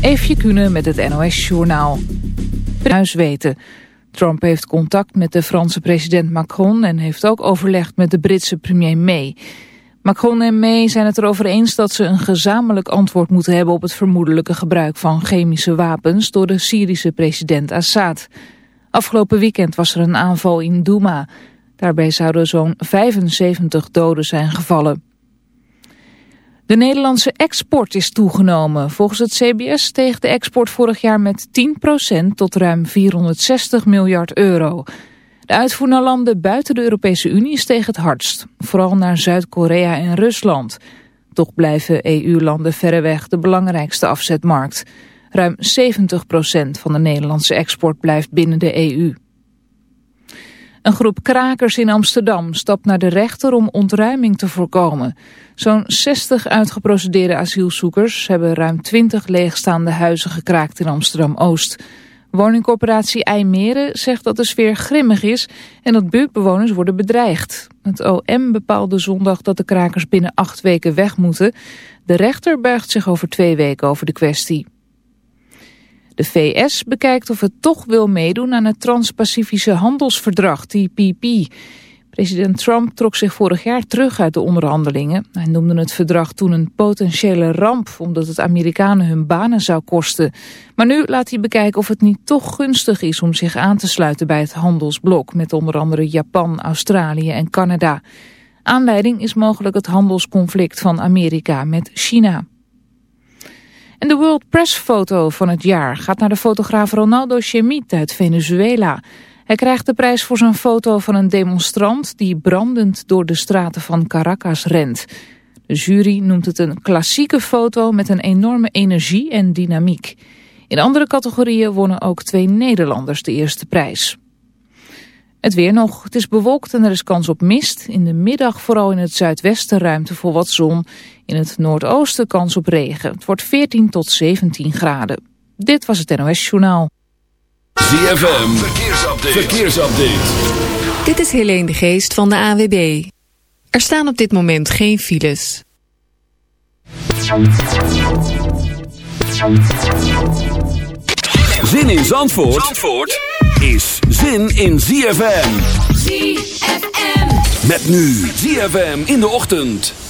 Eefje Kunnen met het NOS-journaal. Huis weten. Trump heeft contact met de Franse president Macron... en heeft ook overlegd met de Britse premier May. Macron en May zijn het erover eens dat ze een gezamenlijk antwoord moeten hebben... op het vermoedelijke gebruik van chemische wapens... door de Syrische president Assad. Afgelopen weekend was er een aanval in Douma. Daarbij zouden zo'n 75 doden zijn gevallen. De Nederlandse export is toegenomen. Volgens het CBS steeg de export vorig jaar met 10% tot ruim 460 miljard euro. De uitvoer naar landen buiten de Europese Unie steeg het hardst. Vooral naar Zuid-Korea en Rusland. Toch blijven EU-landen verreweg de belangrijkste afzetmarkt. Ruim 70% van de Nederlandse export blijft binnen de EU. Een groep krakers in Amsterdam stapt naar de rechter om ontruiming te voorkomen. Zo'n 60 uitgeprocedeerde asielzoekers hebben ruim 20 leegstaande huizen gekraakt in Amsterdam-Oost. Woningcorporatie IJmeren zegt dat de sfeer grimmig is en dat buurtbewoners worden bedreigd. Het OM bepaalde zondag dat de krakers binnen acht weken weg moeten. De rechter buigt zich over twee weken over de kwestie. De VS bekijkt of het toch wil meedoen aan het Trans-Pacifische Handelsverdrag, TPP. President Trump trok zich vorig jaar terug uit de onderhandelingen. Hij noemde het verdrag toen een potentiële ramp, omdat het Amerikanen hun banen zou kosten. Maar nu laat hij bekijken of het niet toch gunstig is om zich aan te sluiten bij het handelsblok, met onder andere Japan, Australië en Canada. Aanleiding is mogelijk het handelsconflict van Amerika met China. En de World Press Foto van het jaar gaat naar de fotograaf Ronaldo Chemit uit Venezuela. Hij krijgt de prijs voor zijn foto van een demonstrant die brandend door de straten van Caracas rent. De jury noemt het een klassieke foto met een enorme energie en dynamiek. In andere categorieën wonnen ook twee Nederlanders de eerste prijs. Het weer nog. Het is bewolkt en er is kans op mist. In de middag vooral in het zuidwesten ruimte voor wat zon. In het noordoosten kans op regen. Het wordt 14 tot 17 graden. Dit was het NOS Journaal. ZFM. Verkeersupdate. Verkeersupdate. Dit is Helene de Geest van de AWB. Er staan op dit moment geen files. Zin in Zandvoort? Zandvoort? is zin in ZFM. ZFM. Met nu ZFM in de ochtend.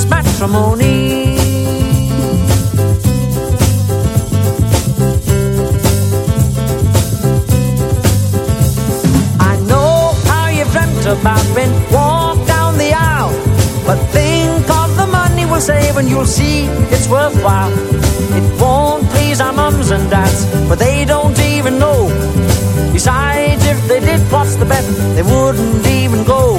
It's matrimony. I know how you dreamt about rent, walk down the aisle. But think of the money we'll save and you'll see it's worthwhile. It won't please our mums and dads, but they don't even know. Besides, if they did, what's the bet? They wouldn't even go.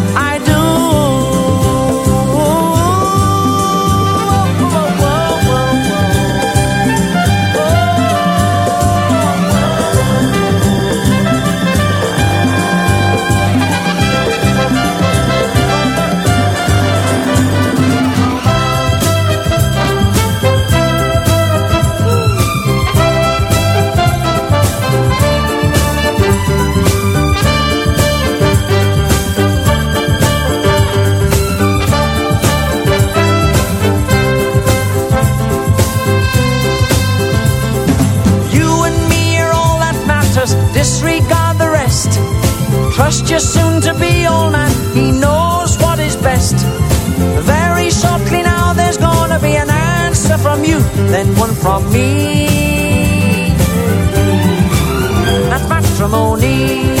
disregard the rest. Trust your soon to be old man, he knows what is best. Very shortly now, there's gonna be an answer from you, then one from me. That's matrimony.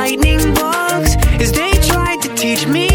teach me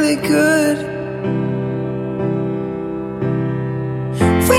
really good. We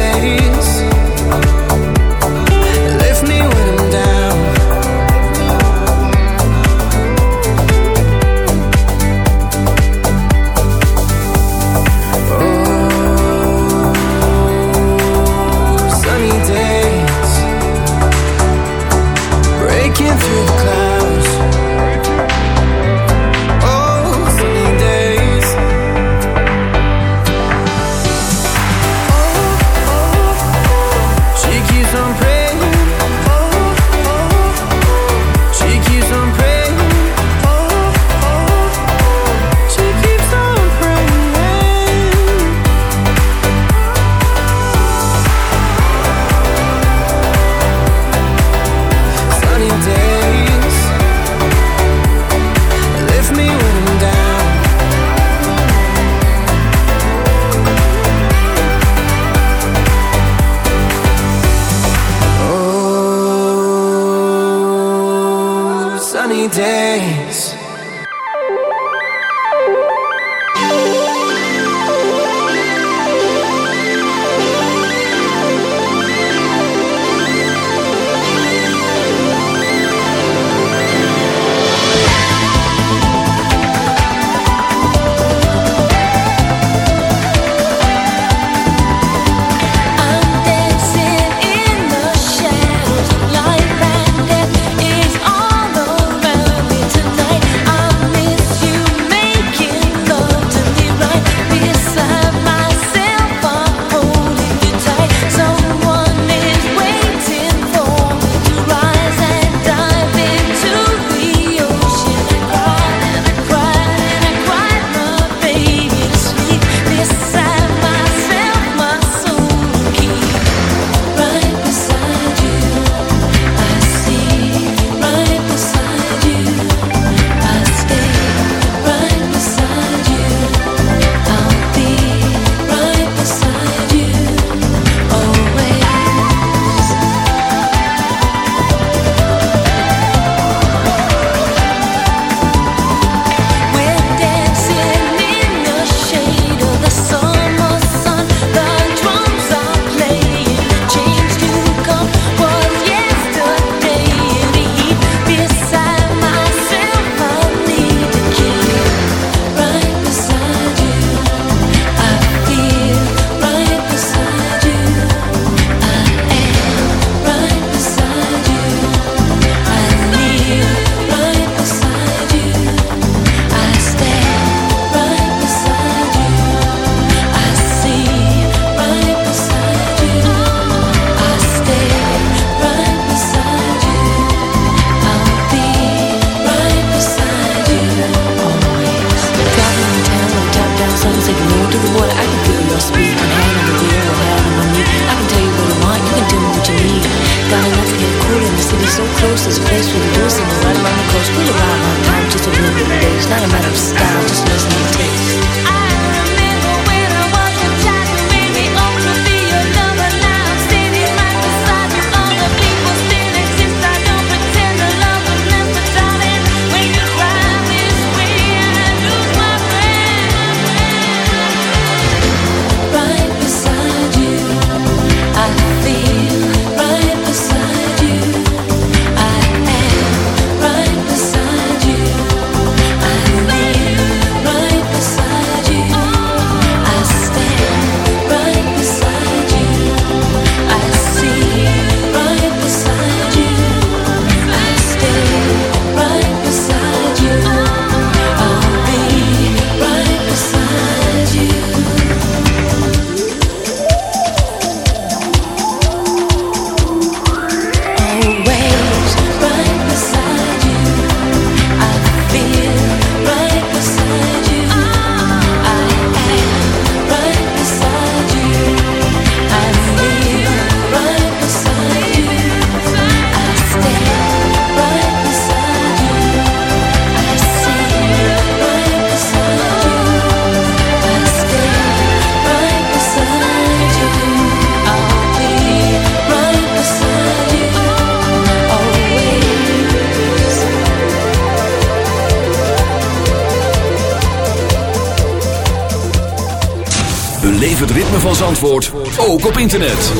Beleef het ritme van Zandvoort, ook op internet.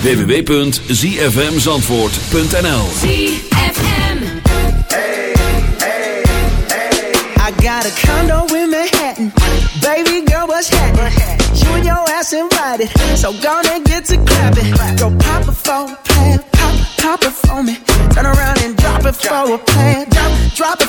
www.zfmzandvoort.nl ZFM. I got a condo in Manhattan. Baby girl, what's happening? You and your ass invited. So gonna get to clapping. Go pop it for a plan. Pop, pop it for me. Turn around and drop it for a plan. Drop, drop it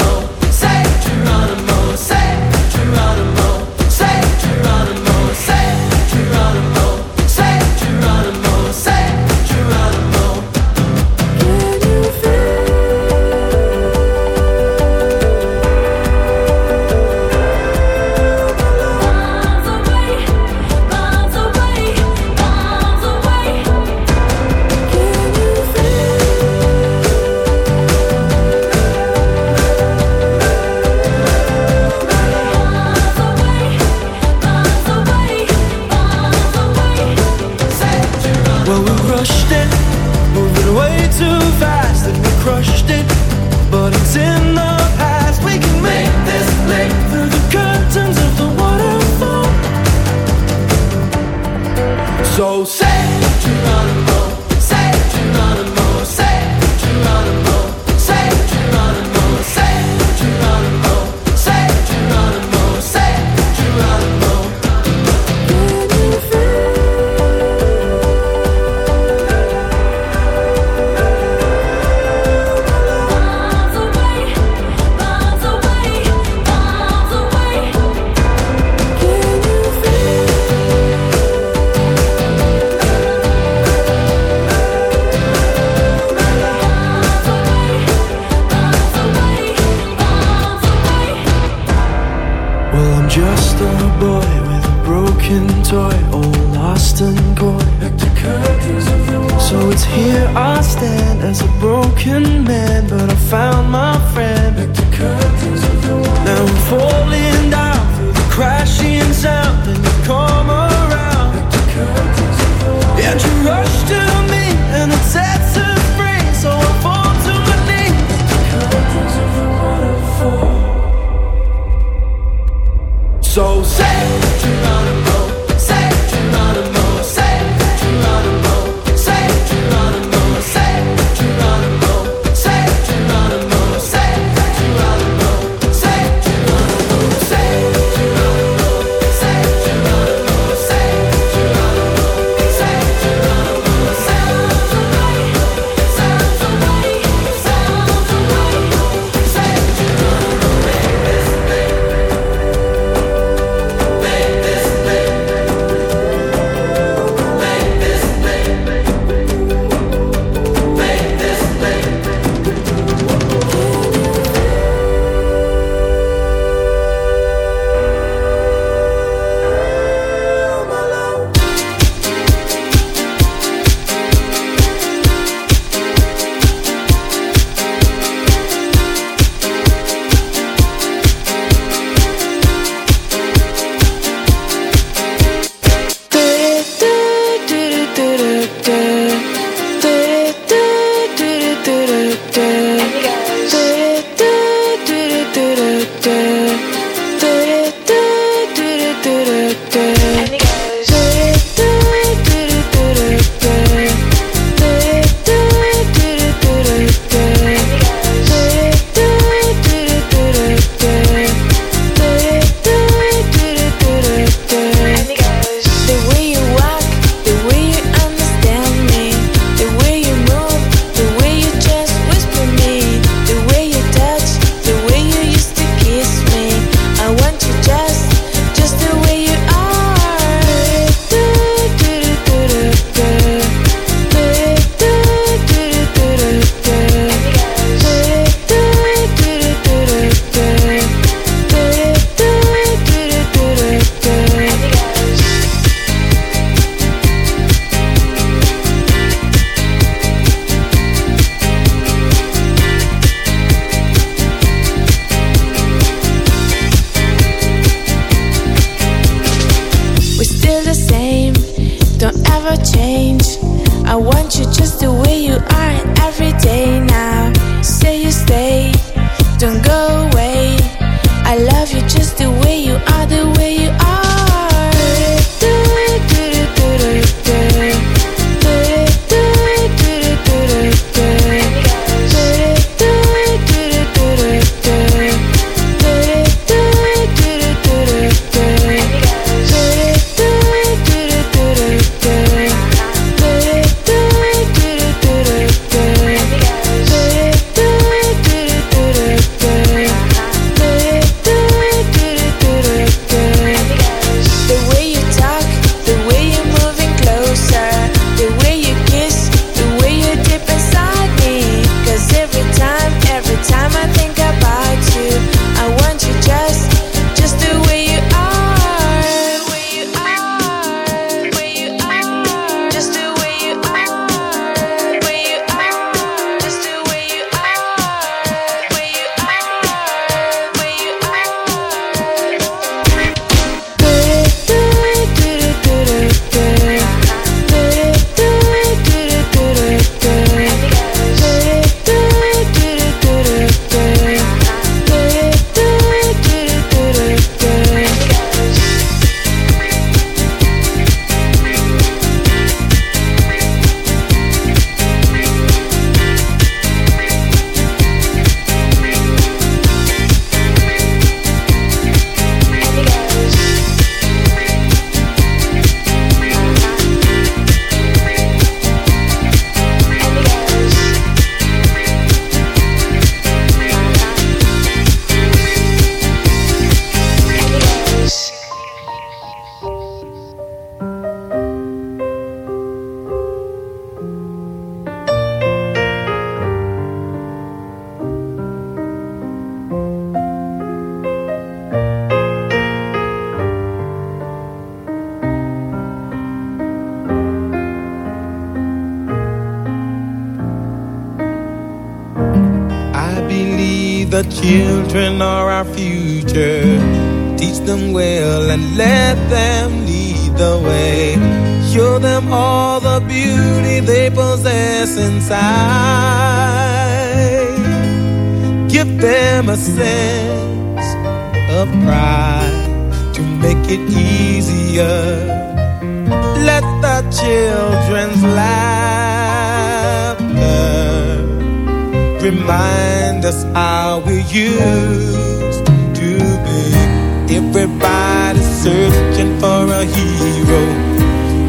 Give them a sense of pride to make it easier. Let the children's laughter remind us how we used to be. Everybody's searching for a hero.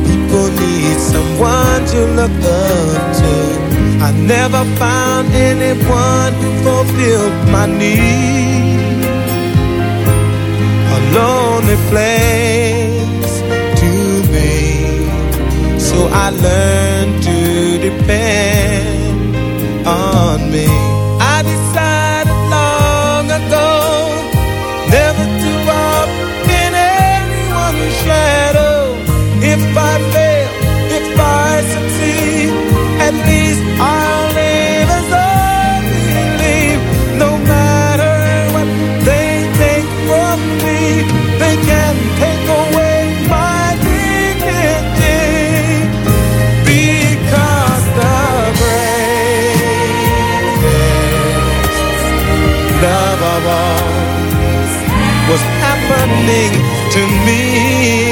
People need someone to look up to I never found anyone who fulfilled my need. A lonely place to be, so I learned to depend on me. to me.